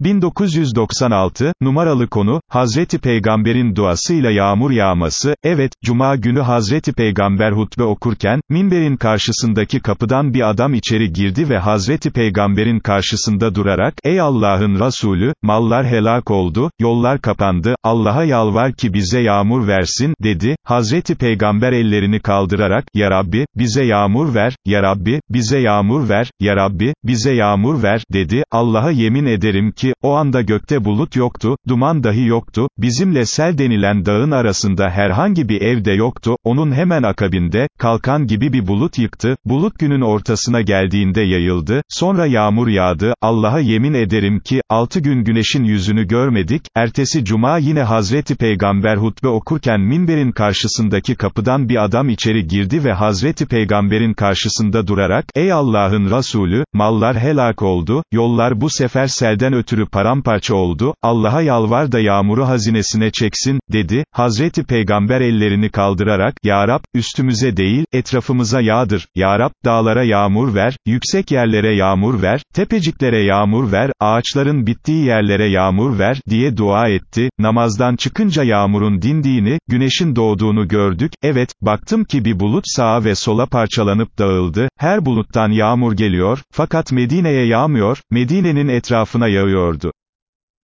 1996, numaralı konu, Hazreti Peygamber'in duasıyla yağmur yağması, evet, Cuma günü Hazreti Peygamber hutbe okurken, minberin karşısındaki kapıdan bir adam içeri girdi ve Hazreti Peygamber'in karşısında durarak, ey Allah'ın Resulü, mallar helak oldu, yollar kapandı, Allah'a yalvar ki bize yağmur versin, dedi, Hazreti Peygamber ellerini kaldırarak, Ya Rabbi, bize yağmur ver, Ya Rabbi, bize yağmur ver, Ya Rabbi, bize yağmur ver, dedi, Allah'a yemin ederim ki, o anda gökte bulut yoktu, duman dahi yoktu, bizimle sel denilen dağın arasında herhangi bir evde yoktu, onun hemen akabinde, kalkan gibi bir bulut yıktı, bulut günün ortasına geldiğinde yayıldı, sonra yağmur yağdı, Allah'a yemin ederim ki, altı gün güneşin yüzünü görmedik, ertesi cuma yine Hazreti Peygamber hutbe okurken minberin karşısındaki kapıdan bir adam içeri girdi ve Hazreti Peygamber'in karşısında durarak, ey Allah'ın Resulü, mallar helak oldu, yollar bu sefer selden ötürü paramparça oldu, Allah'a yalvar da yağmuru hazinesine çeksin, dedi, Hazreti Peygamber ellerini kaldırarak, Ya Rab, üstümüze değil, etrafımıza yağdır, Ya Rab, dağlara yağmur ver, yüksek yerlere yağmur ver, tepeciklere yağmur ver, ağaçların bittiği yerlere yağmur ver, diye dua etti, namazdan çıkınca yağmurun dindiğini, güneşin doğduğunu gördük, evet, baktım ki bir bulut sağa ve sola parçalanıp dağıldı, her buluttan yağmur geliyor, fakat Medine'ye yağmıyor, Medine'nin etrafına gördü.